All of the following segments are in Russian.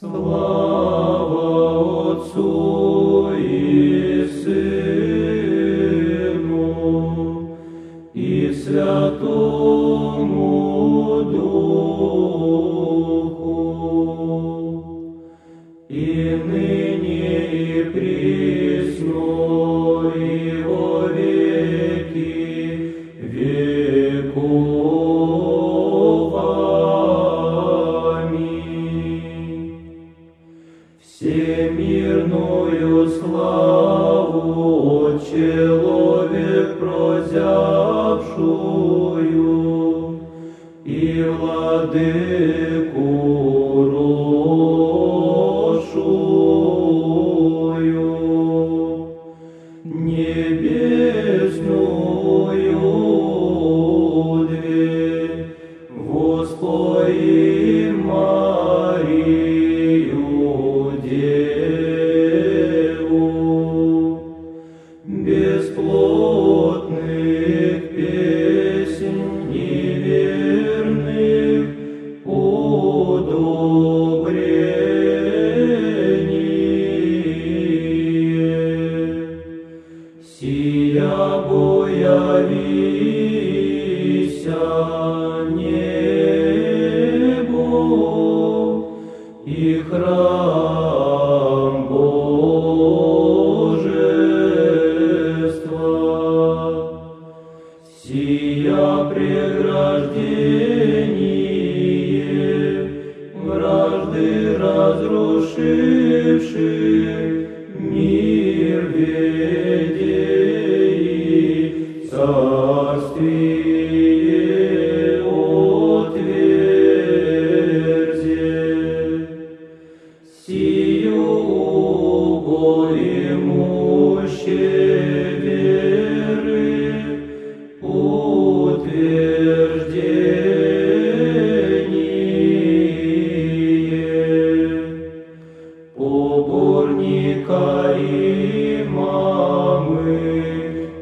Слава Отцу и Сыну и Святому Духу, и ныне и присно Всемирную славу человек прозявшую и владыку росшую, небесную дверь, Воспои Марию Деву, бесплотных песен неверных. Сия боявися небо и храм Сия преграждение вражды разрушивших мир ведей, царствие отверзе. Сию убоимущих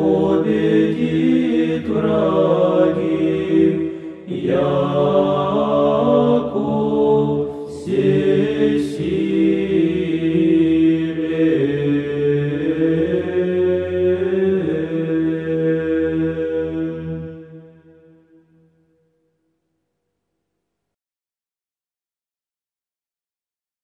победит враги. Я